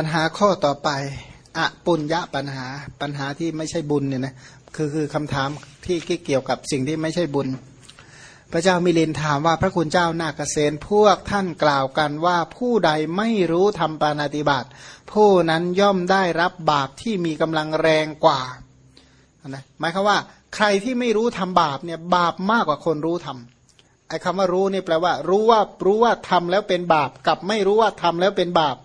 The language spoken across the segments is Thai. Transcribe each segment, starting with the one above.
ปัญหาข้อต่อไปอะปุญญะปัญหาปัญหาที่ไม่ใช่บุญเนี่ยนะคือคือคำถามที่เกี่ยวกับสิ่งที่ไม่ใช่บุญ พระเจ้ามิลินถามว่าพระคุณเจ้านาเกษตพวกท่านกล่าวกันว่าผู้ใดไม่รู้ทำปานาติบาตผู้นั้นย่อมได้รับบาปที่มีกำลังแรงกว่านะหมายความว่า ใครที่ไม่รู้ทำบาปเนี่ยบาปมากกว่าคนรู้ทำไอ้คำว่ารู้นี่แปลว่า รู้ว่ารู้ว่าทำแล้วเป็นบาป กับไม่รู้ว่าทำแล้วเป็นบาป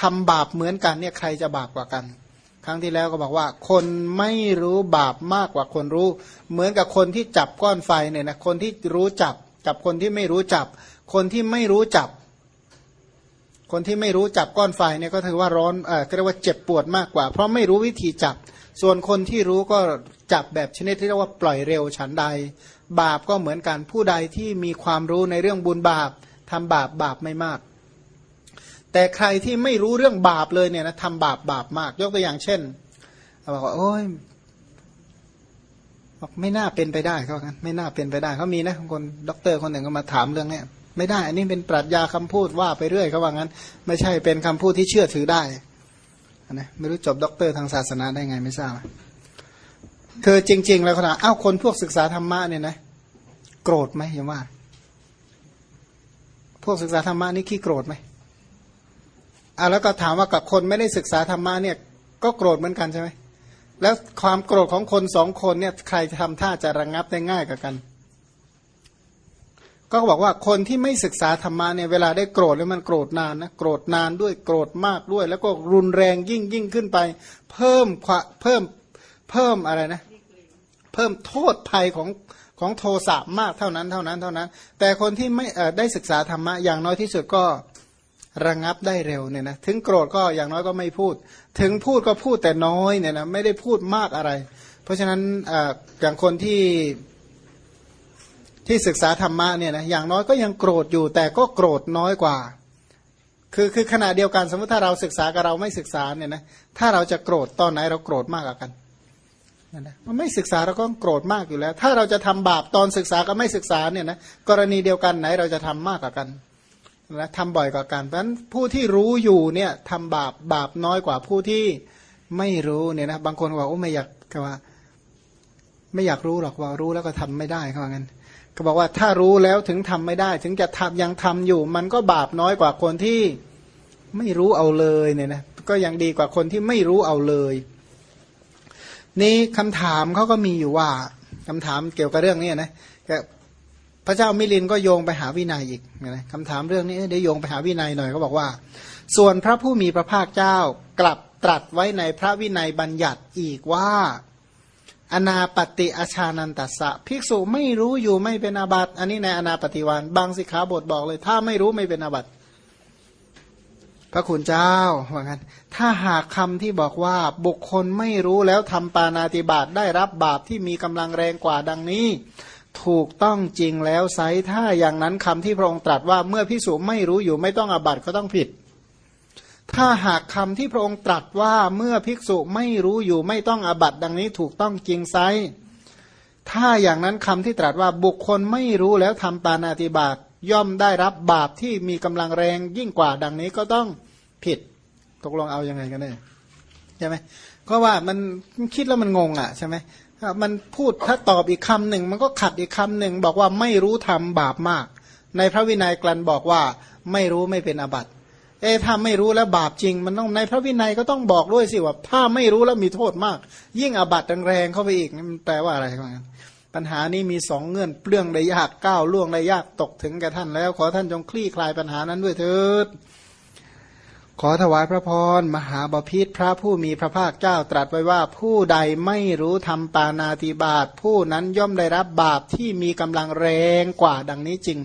ทำบาปเหมือนกันเนี่ยใครจะบาปกว่ากัน ครั้งที่แล้วก็บอกว่า คนไม่รู้บาปมากกว่าคนรู้ เหมือนกับคนที่จับก้อนไฟเนี่ยนะคนที่รู้จับกับคนที่ไม่รู้จับ คนที่ไม่รู้จับ คนที่ไม่รู้จับก้อนไฟเนี่ยก็ถือว่าร้อนเออเรียกว่าเจ็บปวดมากกว่า เพราะไม่รู้วิธีจับ ส่วนคนที่รู้ก็จับแบบชนิดที่เรียกว่าปล่อยเร็วฉันใด บาปก็เหมือนกันผู้ใดที่มีความรู้ในเรื่องบุญบาปทำบาปบาปไม่มาก แต่ใครที่ไม่รู้เรื่องบาปเลยเนี่ยนะทำบาปบาปมาก ยกตัวอย่างเช่นบอกว่าโอ้ยบอกไม่น่าเป็นไปได้เขากันไม่น่าเป็นไปได้เขามีนะคนด็อกเตอร์คนหนึ่งก็มาถามเรื่องเนี้ยไม่ได้ อันนี้เป็นปรัชญาคำพูดว่าไปเรื่อยเขาว่างั้น ไม่ใช่เป็นคำพูดที่เชื่อถือได้นะไม่รู้จบด็อกเตอร์ทางศาสนาได้ไงไม่ทราบคือจริง ๆ แล้วขนาดอ้าวคนพวกศึกษาธรรมะเนี่ยนะ โกรธไหมยังว่า พวกศึกษาธรรมะนี่ขี้โกรธไหม อะแล้วก็ถามว่ากับคนไม่ได้ศึกษาธรรมะเนี่ยก็โกรธเหมือนกันใช่ไหมแล้วความโกรธของคนสองคนเนี่ยใครจะทำท่าจะระงงับได้ง่ายกว่ากัน ก็บอกว่าคนที่ไม่ศึกษาธรรมะเนี่ยเวลาได้โกรธแล้วมันโกรธนานนะโกรธนานด้วยโกรธมากด้วย แล้วก็รุนแรงยิ่งยิ่งขึ้นไป เพิ่มเพิ่มเพิ่มอะไรนะ เพิ่มโทษภัยของของโทสะมากเท่านั้นเท่านั้นเท่านั้น แต่คนที่ไม่ได้ศึกษาธรรมะอย่างน้อยที่สุดก็ ระงับได้เร็วเนี่ยนะถึงโกรธก็อย่างน้อยก็ไม่พูด ถึงพูดก็พูดแต่น้อยเนี่ยนะไม่ได้พูดมากอะไร เพราะฉะนั้นออย่างคนที่ที่ศึกษาธรรมะเนี่ยนะอย่างน้อยก็ยังโกรธอยู่ แต่ก็โกรธน้อยกว่า คือคือขณะเดียวกันสมมติถ้าเราศึกษากับเราไม่ศึกษาเนี่ยนะถ้าเราจะโกรธตอนไหนเราโกรธมากกว่ากันนะมันไม่ศึกษาเราก็โกรธมากอยู่แล้ว ถ้าเราจะทำบาปตอนศึกษากับไม่ศึกษาเนี่ยนะกรณีเดียวกันไหนเราจะทำมากกว่ากัน นะทำบ่อยกว่ากันเพราะฉะนั้นผู้ที่รู้อยู่เนี่ยทำบาปบาปน้อยกว่าผู้ที่ไม่รู้เนี่ยนะบางคนบอกโอ้ไม่อยากก็ว่า ไม่อยากรู้หรอกว่ารู้แล้วก็ทำไม่ได้เขาบอกงั้นก็บอกว่าถ้ารู้แล้วถึงทำไม่ได้ ถึงจะทำยังทำอยู่ มันก็บาปน้อยกว่าคนที่ไม่รู้เอาเลยเนี่ยนะก็ยังดีกว่าคนที่ไม่รู้เอาเลย นี่คำถามเขาก็มีอยู่ว่าคำถามเกี่ยวกับเรื่องนี้นะ พระเจ้ามิลินก็โยงไปหาวินัยอีกนะคำถามเรื่องนี้ได้โยงไปหาวินัยหน่อยเขาบอกว่า ส่วนพระผู้มีพระภาคเจ้ากลับตรัสไว้ในพระวินัยบัญญัติอีกว่า อนาปฏิอาชานันตสะภิกษุไม่รู้อยู่ไม่เป็นอาบัติอันนี้ในอนาปฏิวันบางสิกขาบทบอกเลย ถ้าไม่รู้ไม่เป็นอาบัติพระคุณเจ้าว่างั้น ถ้าหากคำที่บอกว่าบุคคลไม่รู้แล้วทำปานาติบาตได้รับบาปที่มีกำลังแรงกว่าดังนี้ ถูกต้องจริงแล้วไซถ้าอย่างนั้นคำที่พระองค์ตรัสว่าเมื่อพิสูจไม่รู้อยู่ไม่ต้องอบัตก็ต้องผิด ถ้าหากคำที่พระองค์ตรัสว่าเมื่อภิกษุไม่รู้อยู่ไม่ต้องอบัตดังนี้ถูกต้องจริงไซถ้าอย่างนั้นคำที่ตรัสว่าบุคคลไม่รู้แล้วทำปานาติบาตย่อมได้รับบาปที่มีกำลังแรงยิ่งกว่าดังนี้ก็ต้องผิด ตกลงเอาอยัางไงกันแน่ ใช่ไหมก็ว่ามันคิดแล้วมันงงอะใช่ไหมมันพูดถ้าตอบอีกคำหนึ่งมันก็ขัดอีกคำหนึ่งบอกว่าไม่รู้ทำบาปมาก ในพระวินัยกลันบอกว่าไม่รู้ไม่เป็นอาบัติเอถ้าไม่รู้แล้วบาปจริง มันต้องในพระวินัยก็ต้องบอกด้วยสิว่า ถ้าไม่รู้แล้วมีโทษมาก ยิ่งอาบัติแรงเข้าไปอีกมันแปลว่าอะไรครับปัญหานี้มีสองเงื่อนเปลื้องได้ยากก้าวล่วงได้ยากตกถึงแก่ท่านแล้ว ขอท่านจงคลี่คลายปัญหานั้นด้วยเถิด ขอถวายพระพรมหาบาพิษพระผู้มีพระภาคเจ้าตรัสไว้ว่า ผู้ใดไม่รู้ทำปานาติบาตผู้นั้นย่อมได้รับบาปที่มีกำลังแรงกว่าดังนี้จริง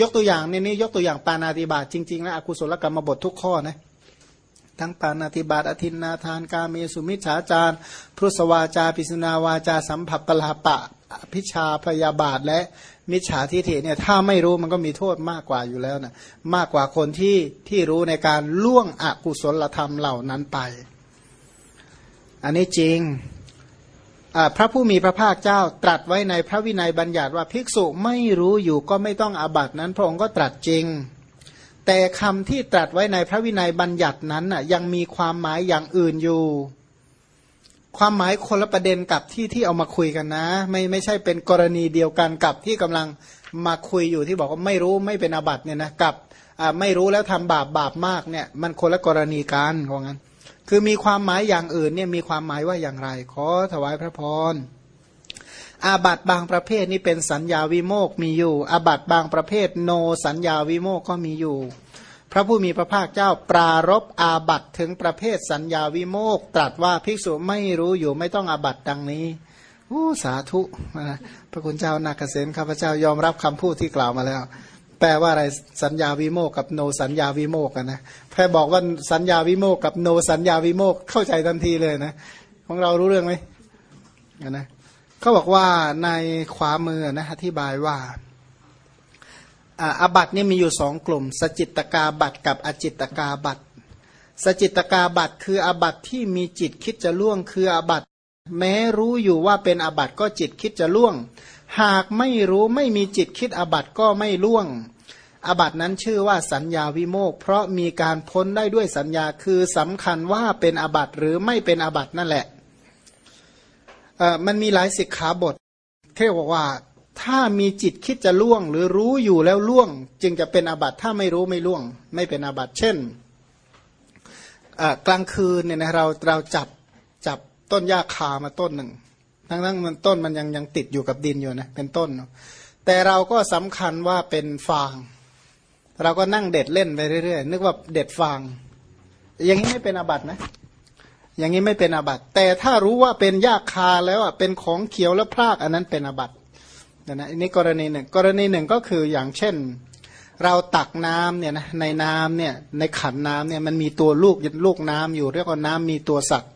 ยกตัวอย่างในนี้ยกตัวอย่างปานาติบาตจริงๆแล้วอกุศลกรรมบททุกข้อนะทั้งปานาติบาตอธินนาทานกาเมสุมิจฉาจารพุทธวาจา ปิสนาวาจา สัมผัสปลาปะพิชาพยาบาทและ มิจฉาทิฏฐิเนี่ยถ้าไม่รู้มันก็มีโทษมากกว่าอยู่แล้วนะมากกว่าคนที่ที่รู้ในการล่วงอกุศลธรรมเหล่านั้นไป อันนี้จริงพระผู้มีพระภาคเจ้าตรัสไว้ในพระวินัยบัญญัติว่าภิกษุไม่รู้อยู่ก็ไม่ต้องอาบัตินั้นพระองค์ก็ตรัสจริง แต่คำที่ตรัสไว้ในพระวินัยบัญญัตินั้นน่ะยังมีความหมายอย่างอื่นอยู่ ความหมายคนละประเด็นกับที่ที่เอามาคุยกันนะ ไม่ไม่ใช่เป็นกรณีเดียวกันกับที่กำลังมาคุยอยู่ที่บอกว่าไม่รู้ไม่เป็นอาบัติเนี่ยนะกับไม่รู้แล้วทำบาปบาปมากเนี่ยมันคนละกรณีกันว่างั้น คือมีความหมายอย่างอื่นเนี่ยมีความหมายว่าอย่างไร ขอถวายพระพรอาบัตบางประเภทนี่เป็นสัญญาวิโมกมีอยู่ อาบัตบางประเภทโนสัญญาวิโมกก็มีอยู่ พระผู้มีพระภาคเจ้าปรารบอาบัตถึงประเภทสัญญาวิโมกตรัสว่าภิกษุไม่รู้อยู่ไม่ต้องอาบัตดังนี้อู้สาธุพระคุณเจ้านาคเษนข้าพเจ้ายอมรับคำพูดที่กล่าวมาแล้ว แปลว่าอะไรสัญญาวิโมกกับโนสัญญาวิโมกกันนะแค่บอกว่าสัญญาวิโมกกับโนสัญญาวิโมกเข้าใจทันทีเลยนะ ของเรารู้เรื่องไหมนะเขาบอกว่าในขวามือนะอธิบายว่า อาบัตนี่มีอยู่สองกลุ่ม สจิตกาบัตกับอจิตกาบัตสจิตกาบัตคืออาบัตที่มีจิตคิดจะล่วงคืออาบัตแม้รู้อยู่ว่าเป็นอาบัตก็จิตคิดจะล่วง หากไม่รู้ไม่มีจิตคิดอาบัตก็ไม่ล่วงอาบัตนั้นชื่อว่าสัญญาวิโมกเพราะมีการพ้นได้ด้วยสัญญาคือสำคัญว่าเป็นอาบัตหรือไม่เป็นอาบัตนั่นแหละมันมีหลายสิกขาบทเรียกว่า ถ้ามีจิตคิดจะล่วง หรือรู้อยู่แล้วล่วง จึงจะเป็นอาบัติถ้าไม่รู้ไม่ล่วง ไม่เป็นอาบัติเช่นกลางคืนเนี่ยนะเราเราจับจับต้นหญ้าคามาต้นหนึ่ง ทั้งทั้งมันต้นมันยังยังติดอยู่กับดินอยู่นะเป็นต้น แต่เราก็สำคัญว่าเป็นฟาง เราก็นั่งเด็ดเล่นไปเรื่อยๆนึกว่าเด็ดฟาง อย่างนี้ไม่เป็นอาบัตินะ อย่างนี้ไม่เป็นอาบัติแต่ถ้ารู้ว่าเป็นยาคาแล้วอะเป็นของเขียวแล้วพรากอันนั้นเป็นอาบัติ นะอันนี้กรณีหนึ่งกรณีหนึ่งก็คืออย่างเช่น เราตักน้ำเนี่ยนะในน้ำเนี่ยในขันน้ำเนี่ยมันมีตัวลูกลูกน้ำอยู่เรียกว่าน้ำมีตัวสัตว์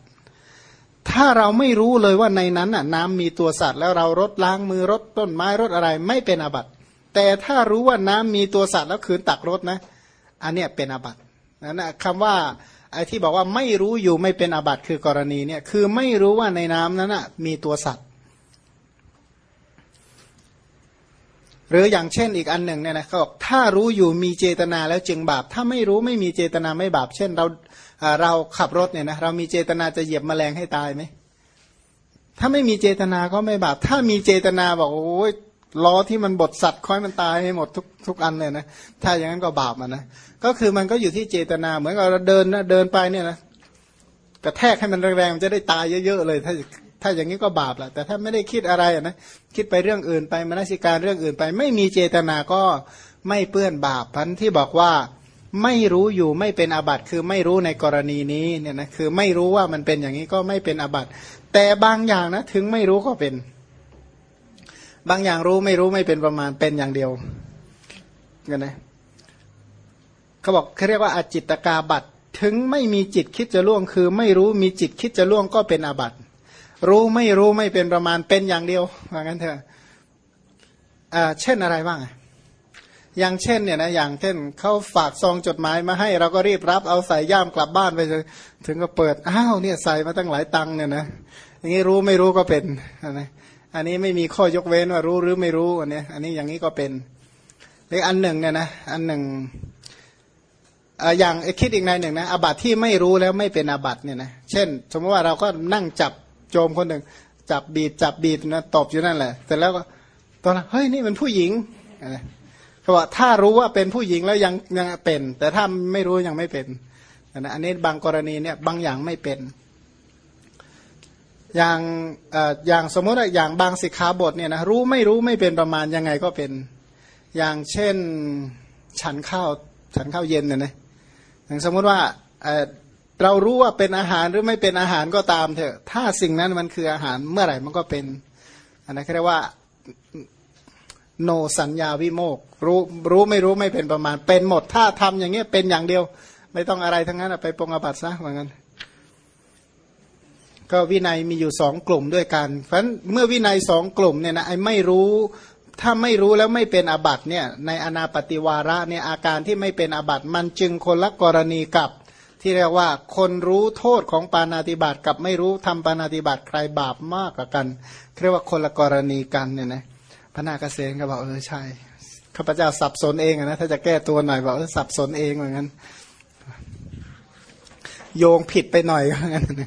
ถ้าเราไม่รู้เลยว่าในนั้นอะน้ำมีตัวสัตว์ แล้วเรารดล้างมือรดต้นไม้รดอะไรไม่เป็นอาบัติแต่ถ้ารู้ว่าน้ำมีตัวสัตว์แล้วคืนตักรดนะ อันเนี้ยเป็นอาบัตินั่นนะคำว่าไอ้ที่บอกว่าไม่รู้อยู่ไม่เป็นอาบัติคือกรณีเนี่ยคือไม่รู้ว่าในน้ำนั้นนะมีตัวสัตว์ หรืออย่างเช่นอีกอันหนึ่งเนี่ยนะเขาบอกถ้ารู้อยู่มีเจตนาแล้วจึงบาป ถ้าไม่รู้ไม่มีเจตนาไม่บาป เช่นเราเราขับรถเนี่ยนะเรามีเจตนาจะเหยียบแมลงให้ตายไหมถ้าไม่มีเจตนาก็ไม่บาป ถ้ามีเจตนาบอกโอ้ยล้อที่มันบดสัตว์ค่อยมันตายให้หมดทุกทุกอันเลยนะถ้าอย่างนั้นก็บาปอะนะก็คือมันก็อยู่ที่เจตนาเหมือนเราเดินนะเดินไปเนี่ยนะกระแทกให้มันแรงๆมันจะได้ตายเยอะๆเลย ถ้า ถ้าอย่างนี้ก็บาปแหละแต่ถ้าไม่ได้คิดอะไรนะคิดไปเรื่องอื่นไปมนสิการเรื่องอื่นไป ไม่มีเจตนาก็ไม่เปื้อนบาปพันที่บอกว่าไม่รู้อยู่ไม่เป็นอาบัติคือไม่รู้ในกรณีนี้เนี่ยนะคือไม่รู้ว่ามันเป็นอย่างนี้ก็ไม่เป็นอาบัติแต่บางอย่างนะถึงไม่รู้ก็เป็น บางอย่างรู้ไม่รู้ไม่เป็นประมาณเป็นอย่างเดียวกันนะเขาบอกเขาเรียกว่าอาจิตตกาบัตถึงไม่มีจิตคิดจะล่วงคือ ไม่รู้มีจิตคิดจะล่วงก็เป็นอาบัติ รู้ไม่รู้ไม่เป็นประมาณเป็นอย่างเดียวว่างั้นเถอะเช่นอะไรบ้างอย่างเช่นเนี่ยนะอย่างเช่นเขาฝากซองจดหมายมาให้ เราก็รีบรับเอาใส่ย่ามกลับบ้านไปถึงก็เปิดอ้าวเนี่ยใส่มาตั้งหลายตังเนี่ยนะอย่างนี้รู้ไม่รู้ก็เป็นนะอันนี้ไม่มีข้อยกเว้นว่ารู้หรือไม่รู้อันนี้อันนี้อย่างนี้ก็เป็นหรืออันหนึ่งเนี่ยนะอันหนึ่งอย่างคิดอีกในหนึ่งนะอาบัตที่ไม่รู้แล้วไม่เป็นอาบัตเนี่ยนะเช่น สมมติว่าเราก็นั่งจับ โจมคนหนึ่ง จับบีบจับบีบนะตบอยู่นั่นแหละแต่แล้วก็ตอนนั้นเฮ้ยนี่มันผู้หญิงเขาบอกถ้ารู้ว่าเป็นผู้หญิงแล้วยังยังเป็น แต่ถ้าไม่รู้ยังไม่เป็นนะอันนี้บางกรณีเนี่ยบางอย่างไม่เป็น อย่างอย่างสมมติอย่างบางสิกขาบทเนี่ยนะรู้ไม่รู้ไม่เป็นประมาณยังไงก็เป็น อย่างเช่นฉันข้าวฉันข้าวเย็นเนี่ยนะอย่างสมมติว่า เรารู้ว่าเป็นอาหารหรือไม่เป็นอาหารก็ตามเถอะ ถ้าสิ่งนั้นมันคืออาหารเมื่อไหร่มันก็เป็นอันนั้นเรียกว่าโนสัญญาวิโมกรู้รู้ไม่รู้ไม่เป็นประมาณ เป็นหมดถ้าทำอย่างเงี้ยเป็นอย่างเดียว ไม่ต้องอะไรทั้งนั้นไปปรงอบัตซะเหมือนกันก็วินัยมีอยู่สองกลุ่มด้วยกัน เพราะฉะนั้นเมื่อวินัยสองกลุ่มเนี่ยนะไอ้ไม่รู้ถ้าไม่รู้แล้วไม่เป็นอบัตเนี่ยในอนาปฏิวาระเนี่ยอาการที่ไม่เป็นอบัตมันจึงคนละกรณีกับ ที่เรียกว่าคนรู้โทษของปานาติบาตกับไม่รู้ทำปานาติบาตใครบาปมากกว่ากันเรียกว่าคนละกรณีกันเนี่ยนะพระนาคเษนก็บอกเออใช่ข้าพเจ้าสับสนเองนะถ้าจะแก้ตัวหน่อยบอกเออสับสนเองเหมือนกันโยงผิดไปหน่อยเหมือนกันน